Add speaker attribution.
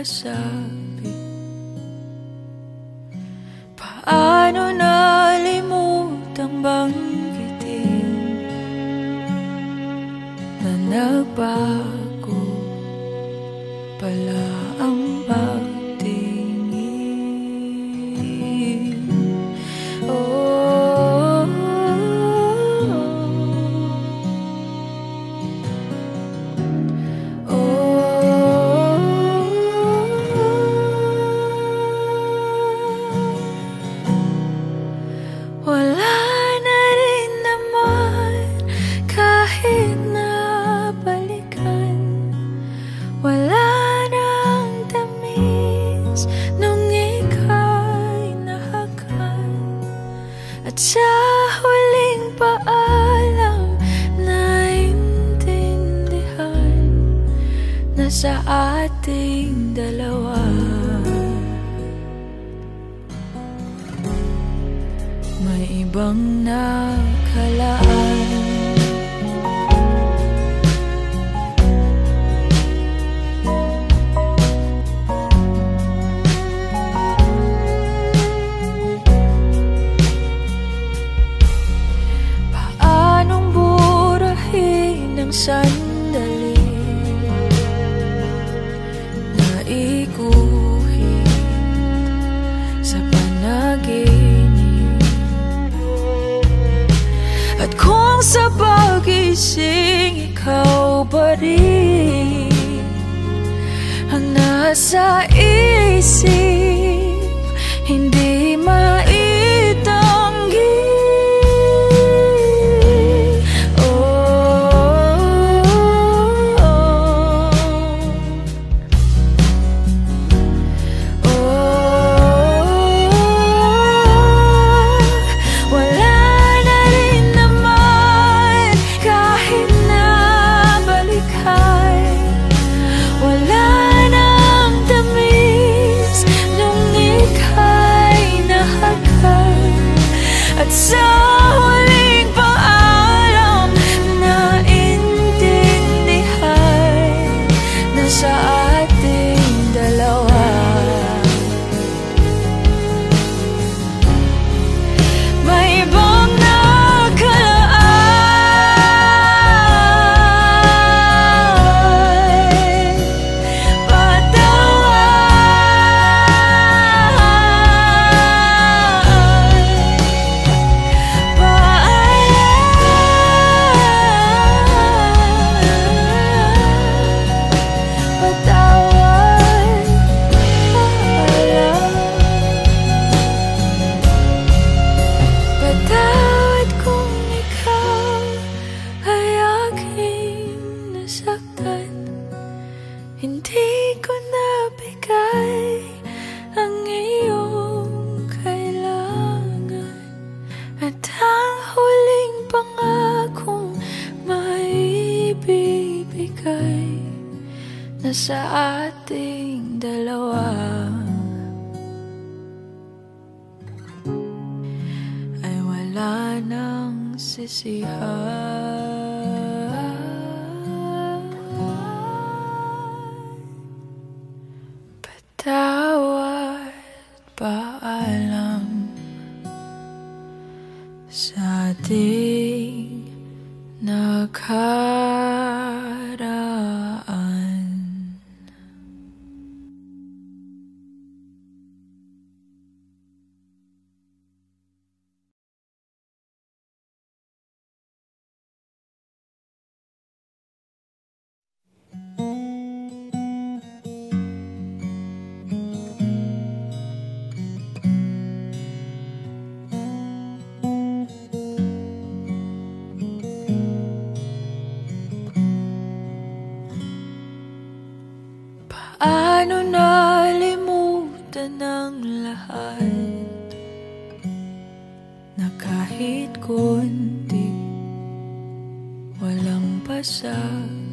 Speaker 1: Pasabi Paano nalimutang banggitin Na nagbago pala ang pagtingin sa huling paalam naintindihan Na sa ating dalawa. May ibang nakalaan Naikuhit sa panaginip. At kung sa pagising ikaw pa rin Ang nasa isip Hindi maitanggi Nasa ating dalawa. Ay wala nang sisihan. Patawad, paalam sa ating Paano nalimutan ng lahat? Na kahit konti Walang pasabi